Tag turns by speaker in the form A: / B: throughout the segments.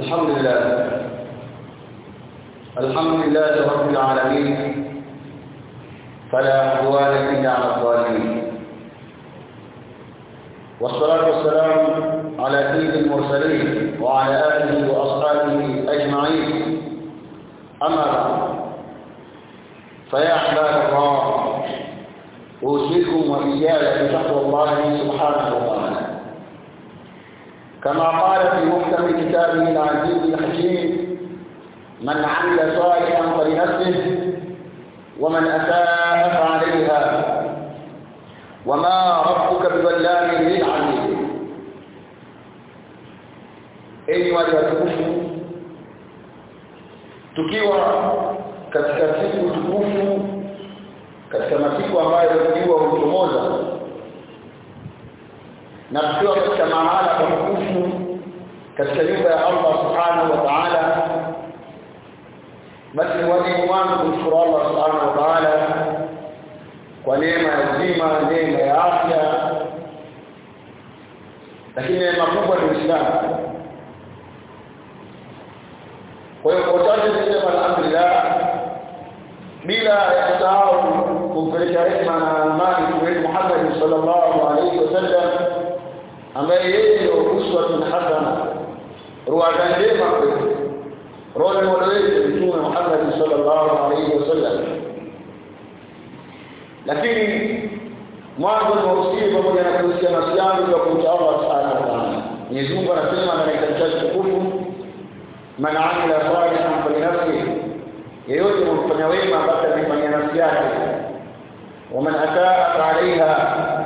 A: الحمد لله. الحمد لله رب العالمين. فلا عدوان إلا على الظالمين. والصلاة والسلام على سيد المرسلين وعلى آله وأصحابه أجمعين. أما بعد فيا احباب الله أوصيكم وإياي بتقوى الله سبحانه وتعالى. كما قال في محكم كتابه العزيز الحكيم من عمل صالحا فلنفسه ومن أساء فعليها. وما ربك بظلام للعبيد. wale watukufu tukiwa katika siku tukufu katika masiku ambayo jua huchomoza na tukiwa katika mahala patukufu katika nyumba ya Allah subhanahu wa ta'ala basi ni wajibu wangu kumshukuru Allah subhanahu wa ta'ala kwa neema ya uzima neema ya afya lakini neema kubwa ni Uislamu kwa hiyo kwa chache tuseme alhamdulillah bila ya kusahau kumpeleka rehema na amani kwa Muhammad sallallahu alaihi wasallam ambaye yeye ndio uswatun hasana. Ruwaza njema kwetu role model wetu mtume Muhammad sallallahu alaihi wasallam lakini mwanzo tunahusia pamoja na kuhusia nafsi yangu ya kumcha Allah subhanahu wa ta'ala. Mwenyezi Mungu anasema katika kitabu tukufu man amila salihan falinafsihi yeyote mfanya wema basi amefanyia nafsi yake. Waman ataa fa'alaiha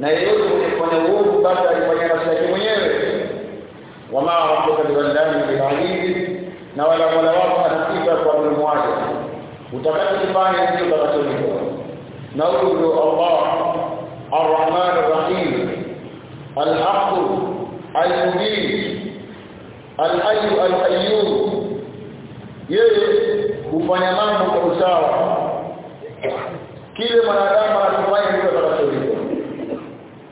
A: na yeyote mfanya uovu basi alifanyia nafsi yake mwenyewe wama rabbuka biwallani bil'aziz na wala mola wako anasifa kwa mdomo wake utakachokifanya ndicho utakacholipa na huyo ndio Allah Ar-Rahman Ar-Rahim Al-Haqq Al-Mubin Al-Hayy Al-Qayyum yeye hufanya mambo kwa usawa kile mwanadamu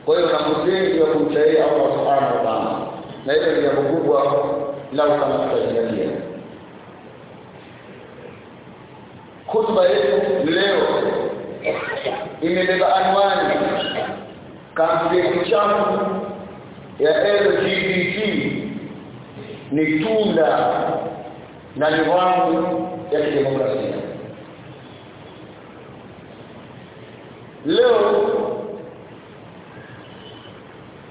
A: kwa hiyo na msingi wa yeye Allah Subhanahu wa Ta'ala. Na hilo ni jambo kubwa lao kama tutazingatia khutba yetu leo imebeba anwani kampeni chafu ya LGBT ni tunda na nidhamu ya kidemokrasia. Leo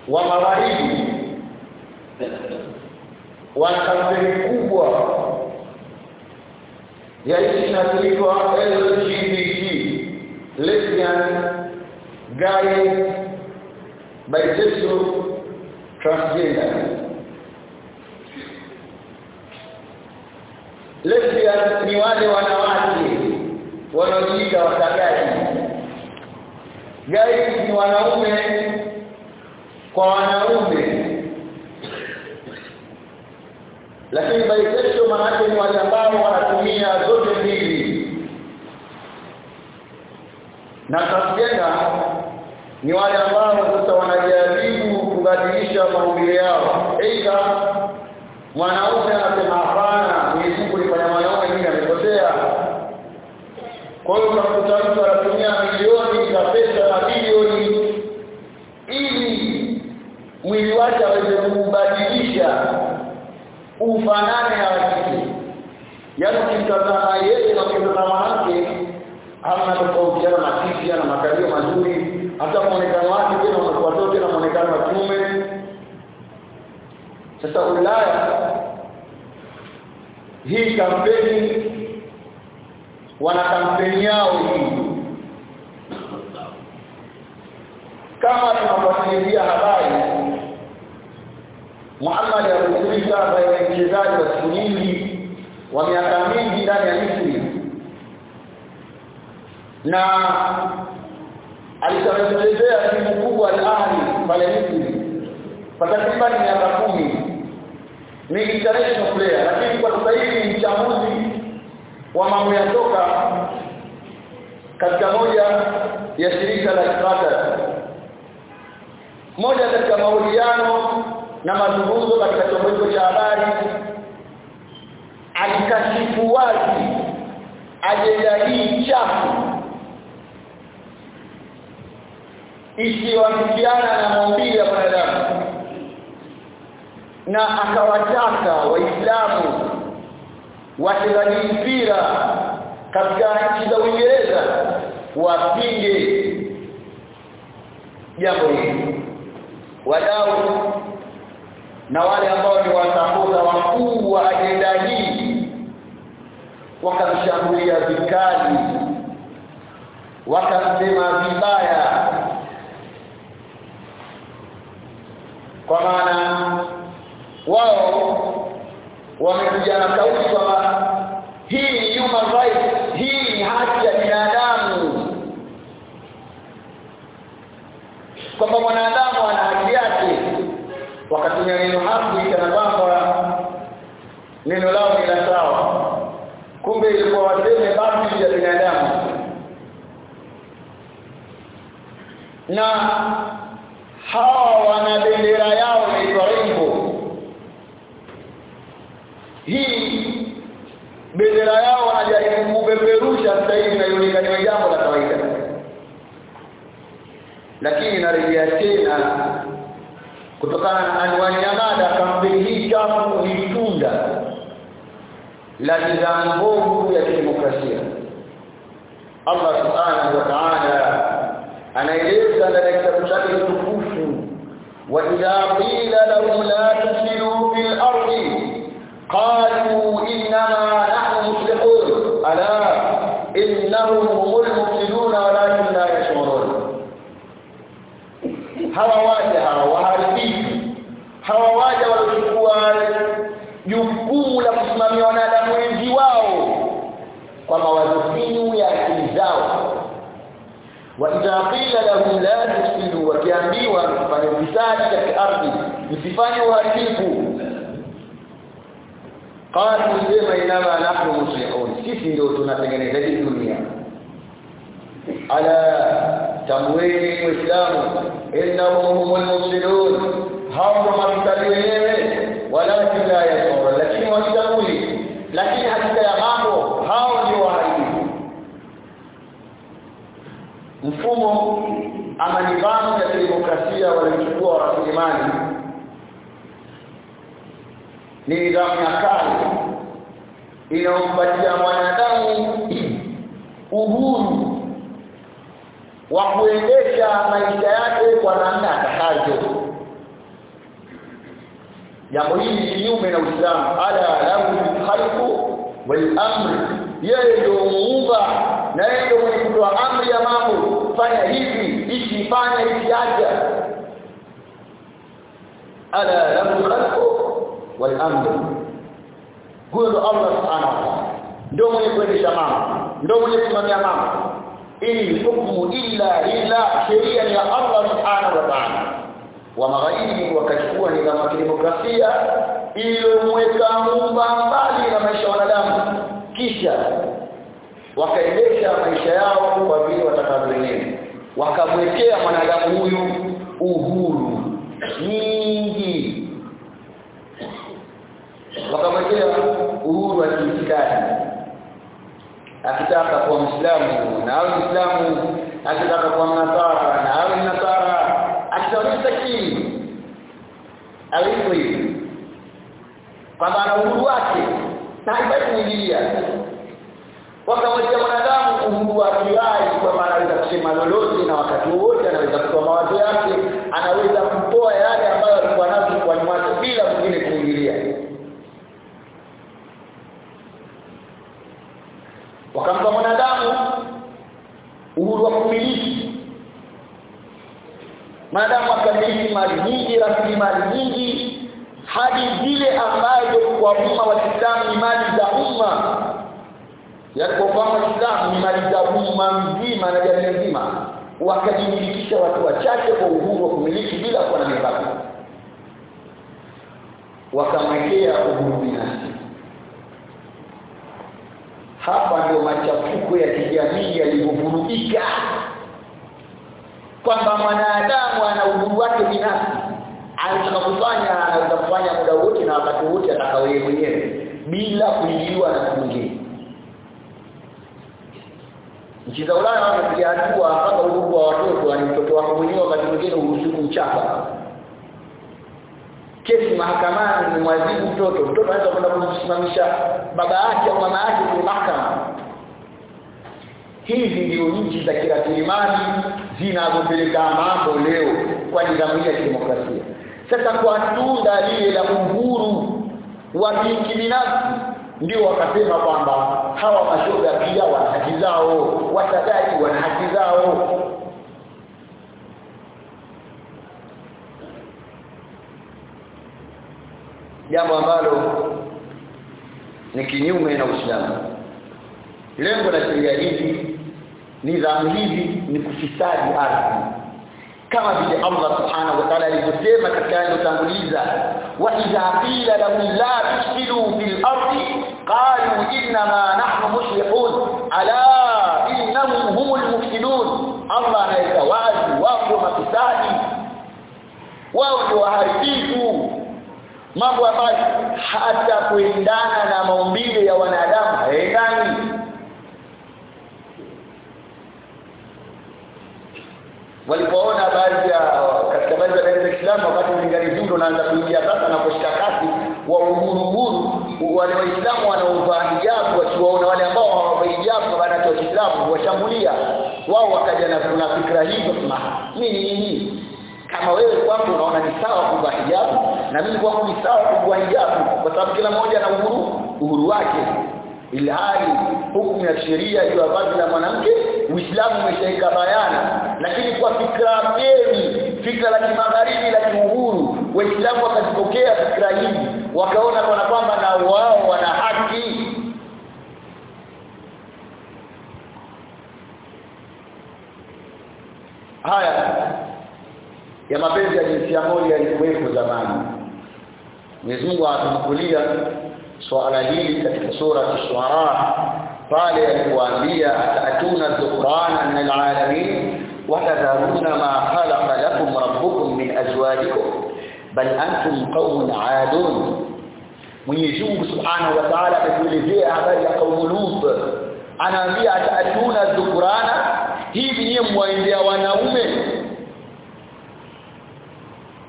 A: wa magharibi wana kampeni kubwa ya hii inaitwa LGBT lesbian gay bisexual transgender. Lesbian ni wale wanawake wanaojiita watagaji gay ni wanaume kwa wanaume. Lakini bisexual maana ni wale ambao wanatumia zote mbili. Na transgender ni wale ambao sasa wanajaribu kubadilisha maumbile yao. Aidha mwanaume anasema hapana Mwenyezi Mungu alifanya mwanaume mimi amekosea. Kwa hiyo mtu anatumia milioni za pesa na bilioni ili mwili aweze kubadilisha ufanane na wakike yaani ukimtazama yeye na ukimtazama wake hamna tofautiana matiti na makalio mazuri. Hata muonekano wake tena unakuwa tena muonekano wa kiume. Sasa Ulaya hii kampeni wana kampeni yao hii. Kama tunafuatilia habari Muhammad alikuwa baina ya mchezaji wa siku nyingi wa miaka mingi ndani ya Misri. Na alitawezeshea timu kubwa al-Ahli pale Misri kwa takriban miaka kumi. Ni international player lakini kwa sasa hivi mchambuzi wa mambo ya soka katika moja ya shirika la Qatar moja katika mahojiano na mazungumzo katika chombo hicho cha habari. Alikashifu wazi ajenda hii chafu. Isiyoafikiana na maumbile ya mwanadamu. Na akawataka waislamu wachezaji mpira katika nchi za Uingereza wapinge jambo hili. Wadau na wale ambao ni watambuza wakuu wa ajenda hii wakamshambulia vikali wakamsema vibaya. Kwa maana wao wamekuja na kauli kwamba hii ni human rights hii ni haki ya binadamu. Kwamba mwanadamu ana haki yake wakatumia neno haki kana kwamba neno lao ni la sawa kumbe ilikuwa waseme basi ya binadamu na hawa wana bendera yao inaitwa rainbow. Hii bendera yao wanajaribu kupeperusha sasa hivi na ionekane jambo la kawaida. Lakini narejea tena kutokana na anwani ya mada kampeni hii chafu ni tunda la nidhamu ya demokrasia Allah subhanahu wa ta'ala anaeleza ndani ya kitabu chake kitukufu wa idha qila lahum la tusiru fil ardi qalu innama nahnu muslihun ala innahum humul mufsidun walakin la yashurun hawa waja hawa waharibifu hawa waja waliochukua jukumu la kusimamia wanadamu wengi wao kwa mawazo finyu ya akili zao wa idha qila lahum la tusidu wakiambiwa msifanye ufisadi katika ardhi msifanye uharibifu. Qalu sema inama nahnu muslihun sisi ndio tunatengeneza hii dunia. Ala tamweni waislamu innahum humul mufsidun hawa mafisadi wenyewe walakin la yashurun lakini wajitambui lakini hakika ya mambo hao ndio waharibifu mfumo ama nidhamu ya demokrasia walichukua wa rasilimali. Ni nidhamu ya kale inayompatia mwanadamu uhuru wa kuendesha maisha yake kwa namna atakayo jambo hili kinyume na Uislamu. Ala lahu khalqu wal amr yeye ndio muumba na yeye ndio mwenye kutoa amri ya mambo. Fanya hivi ishi fanya hivi acha ala lahu khalqu wal amr huyo ndo Allah subhanahu wa ta'ala. Ndio mwenye kuendesha mambo ndio mwenye kusimamia mambo ili hukumu illa illa sheria ya Allah subhanahu wa ta'ala. Wa magharibi wakachukua nidhamu ya demokrasia iliyomweka mumba mbali na maisha wanadamu. Kisha wakaendesha maisha yao kwa vile wenyewe wakamwekea mwanadamu huyu uhuru nyingi. Wakamwekea uhuru wa kiitikadi akitaka kuwa Muislamu na awe Muislamu akitaka kuwa Mnasara na awe Mnasara akitawalisha kii hivi. Kwamba ana uhuru wake na haifai kuingilia. Wakamwekea mwanadamu uhuru wa kwamba anaweza kusema lolote na wakati wote anaweza kutoa mawazo yake anaweza kutoa yale ambayo alikuwa nazo kwa mwake bila mwingine kuingilia. Wakampa mwanadamu uhuru wa kumiliki. Mwanadamu akamiliki mali nyingi rasilimali nyingi hadi zile ambazo kwa umma wa Kiislamu ni mali za umma wa Kiislamu ni maliza umma mzima na jamii nzima. Wakajimilikisha watu wachache kwa uhuru wa kumiliki bila kuwa na mipaka. Wakamwekea uhuru binafsi. Hapa ndio machafuko ya kijamii yalivyovurugika. Kwamba mwanadamu ana uhuru wake binafsi. Anataka kufanya anaweza kufanya muda wote na wakati wote atakao yeye mwenyewe bila kuingiliwa na mwingine nchi za Ulaya wamepiga hatua mpaka udugu wa watoto ni mtoto wako mwenyewe wakati mwingine uruhusu kumchapa. Kesi mahakamani ni mwadhibu mtoto. Mtoto anaweza kwenda kumsimamisha baba yake au mama yake kwenye mahakama. Hizi ndio nchi za kirasilimali zinazopeleka mambo leo kwa nidhamu ya kidemokrasia. Sasa kwa tunda lile la uhuru wa binafsi ndio wakasema kwamba hawa mashoga pia wana haki zao wasagaji wana haki zao. Jambo ambalo ni kinyume na Uislamu. Lengo la sheria hizi nidhamu hizi ni kufisadi ardhi. Kama vile Allah subhanahu wa ta'ala alivyosema katika aya iliyotanguliza wa idha qila lahum la tusilu fil ardi qalu inna نحن nahnu muslihun. Ala هم المفسدون الله anaweka wazi ndio mafisadi. Wao ndio waharibifu. Mambo ambayo hata kuendana na maumbile ya wanadamu haendani walipoona baadhi ya katika baadhi ya dini za Kiislamu wakati ulinganizi ndo naanza kuingia sasa na kushika kasi wa uhuru uhuru wale waislamu wanaovaa hijabu wakiwaona wale ambao hawavaa hijabu maana ya Kiislamu washambulia. Wao wakaja na kuna fikra hizo sema nini nini? Kama wewe kwako unaona ni sawa kuvaa hijabu na mimi kwangu ni sawa kuvaa hijabu kwa sababu kila mmoja ana uhuru uhuru wake. Ilhali hukumu ya sheria hiyo vazi la mwanamke Uislamu umeshaika bayana. Lakini kwa fikra geni fikra la kimagharibi la kiuhuru waislamu wakazipokea fikra hizi wakaona kana kwamba na wao wana haki haya ya mapenzi ya jinsia moja yalikuwepo zamani Mwenyezi Mungu anatukulia swala hili katika sura Ash-Shu'ara pale alipoambia atatuna dhukrana min alalamin wa tadharuna ma khalaqa lakum rabbukum min azwajikum bal antum qaumun aadun Mwenyezi Mungu Subhanahu wa Ta'ala ametuelezea habari ya kaumu Lut. Anaambia atatuna dhukurana hivi nyie mwaendea wanaume.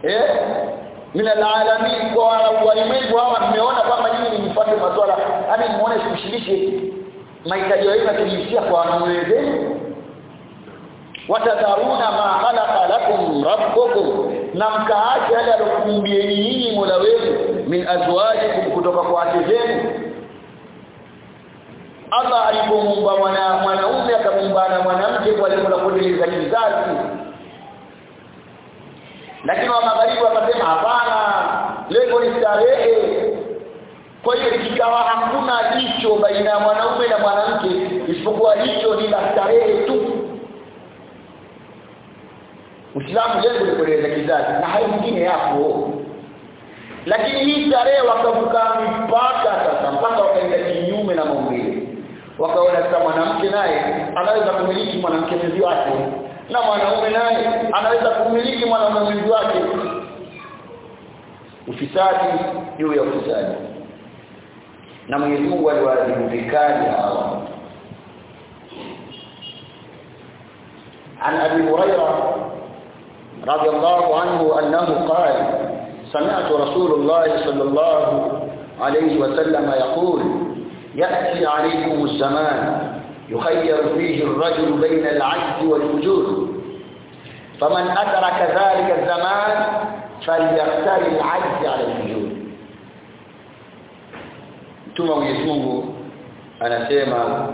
A: Eh? Mila alami kwa walimwengu hawa mmeona kwamba nyinyi ni mfuate masuala hadi muone sikushiriki mahitaji yenu kujisikia kwa wanaume watadharuna ma khalaqa lakum rabbukum na mkaache yale aliyokuumbieni nyinyi Mola wenu min azwajikum kutoka kwa wake zenu. Allah alipomuumba mwana mwanaume akamuumba na mwanamke kwa lengo la kuendeleza kizazi. Lakini wa magharibi wakasema hapana lengo ni starehe. Kwa hiyo kikawa hakuna jicho baina ya mwanaume na mwanamke isipokuwa jicho ni la starehe tu Uislamu lengo ni kuendeleza kizazi na hayo mengine yapo lakini hii starehe wakavuka mipaka sasa mpaka wakaenda kinyume na maumbile wakaona sasa mwanamke naye anaweza kumiliki mwanamke mwenzi wake na mwanaume naye anaweza kumiliki mwanaume mwenzi wake ufisadi juu ya ufisadi na Mwenyezi Mungu aliwaadhibu vikali hawa عن ابي هريره رضي الله عنه انه قال سمعت رسول الله صلى الله عليه وسلم يقول ياتي عليكم الزمان يخير فيه الرجل بين العجز والفجور فمن أدرك ذلك الزمان فليختار العجز على الفجور ثم Mwenyezi anasema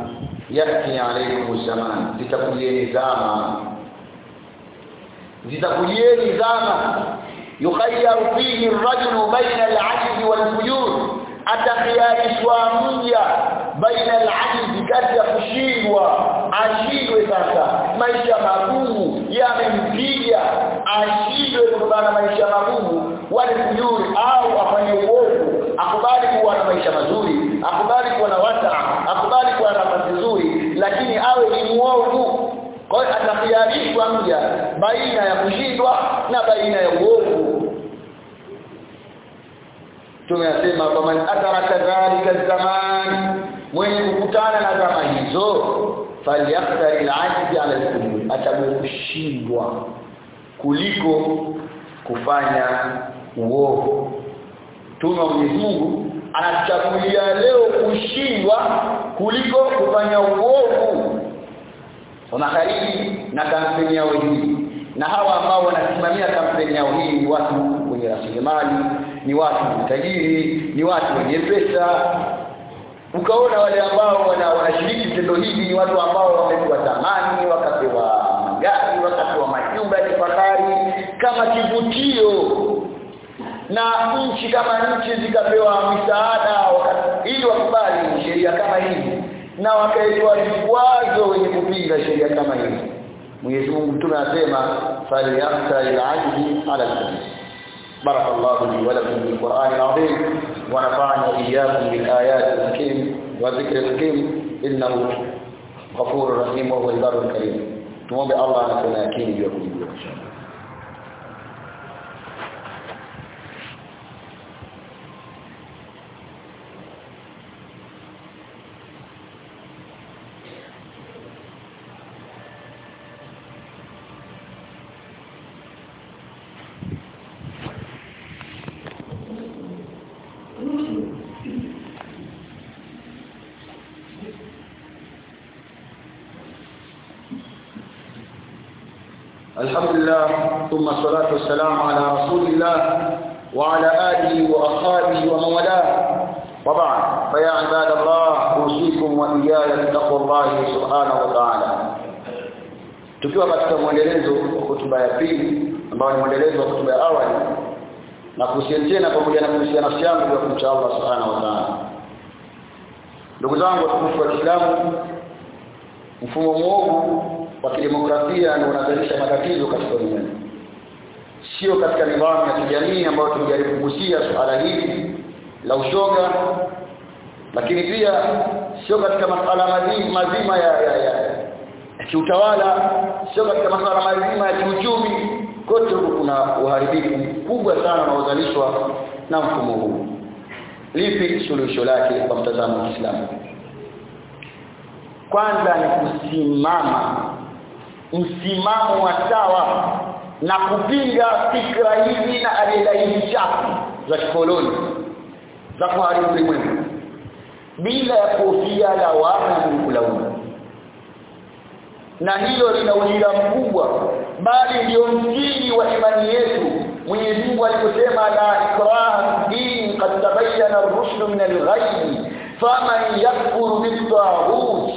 A: yati alaykum zaman zitakujieni zama zitakujieni zama. Yukhayyaru fihi ar-rajulu baina al-'ajzi wal-fujur. Atakhiarishwa mja baina al-'ajzi kati ya kushindwa ashindwe sasa maisha magumu yamempiga ashindwe kutokana na maisha magumu wale kujuri au afanye uovu akubali kuwa na maisha mazuri akubali kuwa na wata akubali kuwa na nafasi nzuri lakini awe ni muovu kwa hiyo atakhiarishwa mja baina anasema man ataraka dhalika zaman mwenye kukutana na zama hizo falyaftari al-ajzi ala al-qulub atabu kushindwa kuliko kufanya uovu. Tuna Mwenyezi Mungu anachagulia leo kushindwa kuliko kufanya uovu. Wanakariki na kampeni yao hii na hawa ambao wanasimamia kampeni yao hii watu wenye rasilimali ni watu tajiri ni watu wenye pesa. Ukaona wale ambao wanashiriki tendo hili ni watu ambao wamepewa thamani wakapewa magari wakapewa majumba ya kifahari kama kivutio. Na nchi kama nchi zikapewa misaada ili wakubali sheria kama hii na wakaitwa vikwazo wenye kupinga sheria kama hii Mwenyezi Mungu tunasema anasema falyafta al-ajli ala al بارك الله لي ولكم بالقرآن العظيم ونفعني إياكم بالآيات الحكيم والذكر الحكيم. إنه غفور رحيم وهو البر الكريم. تمومي الله نكون أكيد بيكم الله الحمد لله ثم الصلاة والسلام على رسول الله وعلى آله وأصحابه ومن والاه وبعد فيا عباد الله أوصيكم وإياي بتقوى الله سبحانه وتعالى tukiwa katika mwendelezo wa hotuba ya pili ambayo ni mwendelezo wa hotuba ya awali na kuhusiana tena pamoja na kuhusiana nafsi yangu kwa kumcha Allah subhanahu wa ta'ala ndugu zangu watukufu wa Kiislamu mfumo mwovu wa kidemokrasia ndio unazalisha matatizo katika ulimwengu sio katika nidhamu ya kijamii ambayo tumejaribu kugusia suala hili la ushoga lakini pia sio katika masuala mazima, ya, ya, ya kiutawala sio katika masuala mazima ya kiuchumi. Kote huko kuna uharibifu mkubwa sana unaozalishwa na mfumo huu. Lipi suluhisho lake kwa mtazamo wa Kiislamu? Kwanza ni kusimama msimamo wa sawa na kupinga fikra hizi na hizi chafu za kikoloni za kuharibu ulimwengu bila ya kuhofia lawama na kulaumu na hilo lina ujira mkubwa bali ndio msingi wa imani yetu Mwenyezi Mungu aliposema la ikraha din qad tabayyana ar-rushd min al-ghayb faman yakfur bit-taghut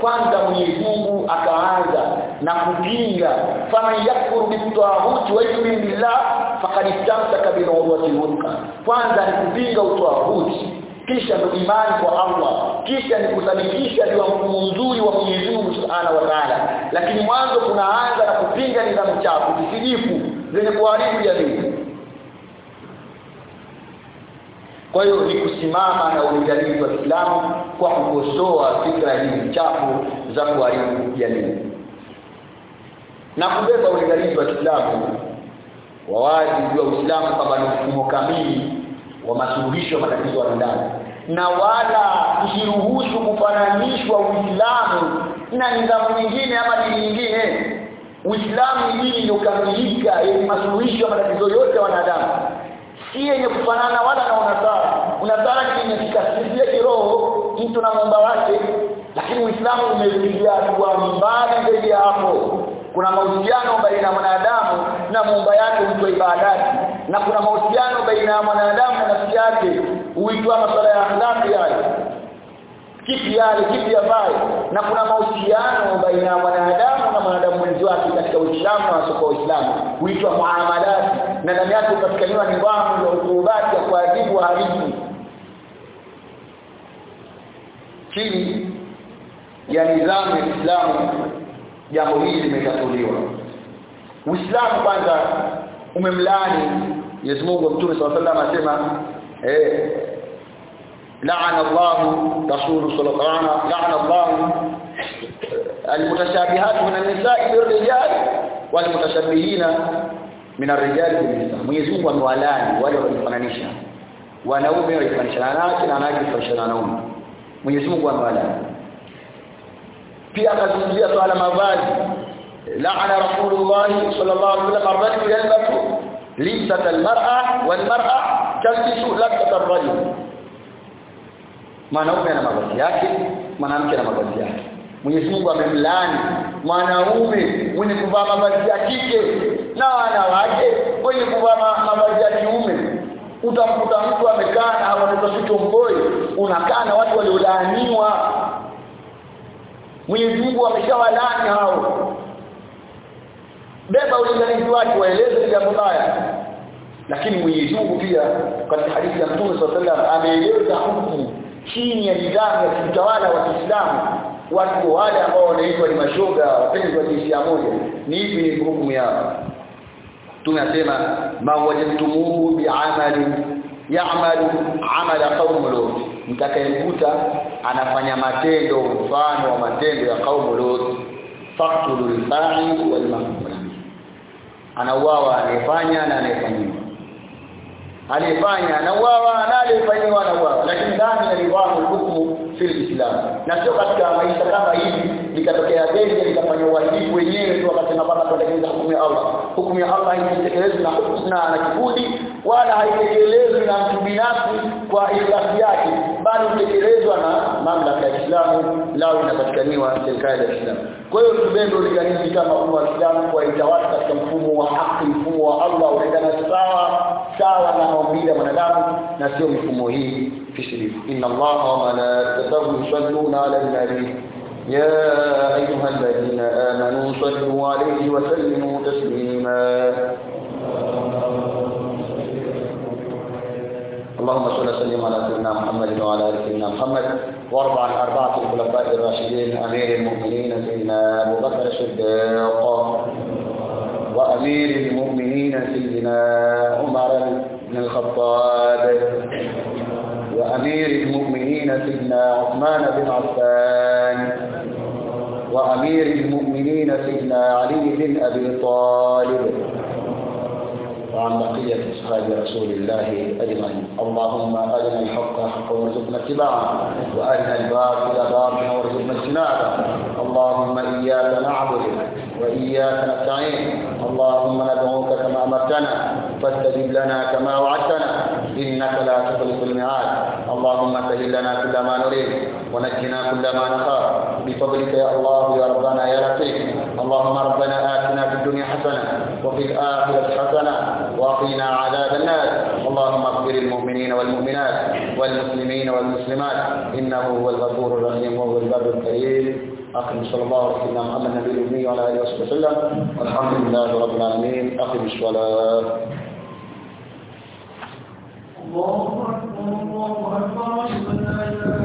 A: kwanza Mwenyezi Mungu akaanza na kupinga faman yakfur bit-taghut wa yu'min billah faqad istamsaka wuthqa kwanza ni kupinga utawuti kisha ndo imani kwa Allah kisha ni kusadikisha mfumo mzuri wa Mwenyezi Mungu Subhanahu wa Ta'ala. Lakini mwanzo kunaanza na kupinga nidhamu chafu kisijifu zenye kuharibu jamii kwa hiyo ni kusimama na ulinganizi wa Kiislamu kwa kukosoa fikra hizi chafu za kuharibu jamii. Na kubeba ulinganizi wa Kiislamu wa wazi wa Uislamu kwamba ni mfumo kamili wa masuluhisho ya matatizo ya wanadamu na wala usiruhusu kufananishwa Uislamu na nidhamu nyingine ama dini nyingine. Uislamu ni dini iliyokamilika yenye masuluhisho ya matatizo yote si yenye kufanana wala na unadhara. Unadhara ni yenye kikasiria kiroho mtu na muumba wake. Lakini Uislamu umefikia hatua mbali zaidi hapo. Kuna mahusiano baina ya mwanadamu na muumba yake huitwa ibadati. Na kuna mahusiano baina ya mwanadamu na nafsi yake huitwa masuala ya akhlaqi yale kipi yale kipi yafai na kuna mahusiano baina ya mwanadamu na mwanadamu mwenzi wake katika Uislamu na soko Uislamu huitwa muamalat na ndani yake upatikaniwa nidhamu ya ukurubati ya kuadhibu wahalifu chini ya nidhamu ya Uislamu jambo hili limetatuliwa Uislamu kwanza umemlaani Mwenyezi Mungu Mtume صلى الله عليه anasema eh la'ana الله رسول صلى الله عليه وسلم لعن الله المتشابهات من النساء بالرجال والمتشبهين من الرجال بالنساء Mwenyezi Mungu amewalani wale waliofananisha. Wanaume walifananisha nake na wanawake walifananisha naume Mwenyezi Mungu amewalani pia akazungumzia swala mavazi. La'ana rasulullah sallallahu alaihi wasallam ar-rajul yalbasu lisata al-mar'a wal-mar'a labsat ar-rajul mwanaume ana mavazi yake mwanamke ana mavazi yake. Mwenyezi Mungu amemlani mwanaume mwenye kuvaa mavazi ya kike na wanawake wenye kuvaa mavazi ya kiume. Utamkuta mtu amekaa na sitomboi unakaa na watu waliolaaniwa. Mwenyezi Mungu ameshawalani hao. Beba ulinganizi wake waeleze jambo baya lakini Mwenyezi Mungu pia katika hadithi ya Mtume SAW ameeleza hukumu chini ya nidhamu ya kiutawala wa Kiislamu watu wale ambao wanaitwa ni mashoga wapenzi wa jinsia moja ni hivi ni hukumu yao. Tunasema ma wajadtumuhu bi'amali ya'malu 'amala qaum lut. Mtakayemkuta anafanya matendo mfano wa matendo ya qaum lut faqtulul fa'il wal mahmul anauawa anayefanya na anayefanyiwa aliyefanya anauawa na aliyefanyiwa lakini ndani ya nidhamu hukumu fil islam. Na sio katika maisha kama hivi likatokea genge likafanya uhalifu wenyewe tu wakasema bana tunatekeleza hukumu ya Allah. Hukumu ya Allah haitekelezwi na husna na kikundi wala haitekelezwi na mtu binafsi kwa ikhlasi yake bali hutekelezwa na mamlaka ya Islamu lao inapatikaniwa serikali ya Islamu kwa hiyo tubendo likanisi kama umma wa Islamu kwa itawasa katika mfumo wa haki mfumo wa Allah unaendana sawa sawa na maumbile ya mwanadamu na sio mifumo hii. Fishirifu inna allaha wa malaikatahu yusalluna ala nabi. يا أيها الذين آمنوا صلوا عليه وسلموا تسليما اللهم صل وسلم على سيدنا محمد وعلى ال سيدنا محمد وارض عن اربعه الخلفاء الراشدين امير المؤمنين سيدنا ابو بكر الصديق وأمير المؤمنين سيدنا عمر بن الخطاب. وأمير المؤمنين سيدنا عثمان بن عفان. وأمير المؤمنين سيدنا علي بن أبي طالب. وعن بقية أصحاب رسول الله أجمعين. اللهم أرنا الحق حقا وارزقنا اتباعه وأرنا الباطل باطلا وارزقنا اجتنابه. اللهم إياك نعبد وإياك نستعين. اللهم ندعوك كما أمرتنا فاستجب لنا كما وعدتنا إنك لا تخلف الميعاد. اللهم سهل لنا كل ما نريد ونجنا كل ما نخاف. بفضلك يا الله يا ربنا يا لطيف. اللهم ربنا آتنا في الدنيا حسنة وفي الآخرة حسنة وقنا عذاب النار. اللهم اغفر المؤمنين والمؤمنات والمسلمين والمسلمات. إنه هو الغفور الرحيم وهو البر الكريم. أخي صلى الله عليه وسلم. محمد النبي الأمي وعلى آله وصحبه وسلم والحمد لله رب العالمين. أخي بالصلاة الله أكبر الله أكبر.